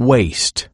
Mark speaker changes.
Speaker 1: waste.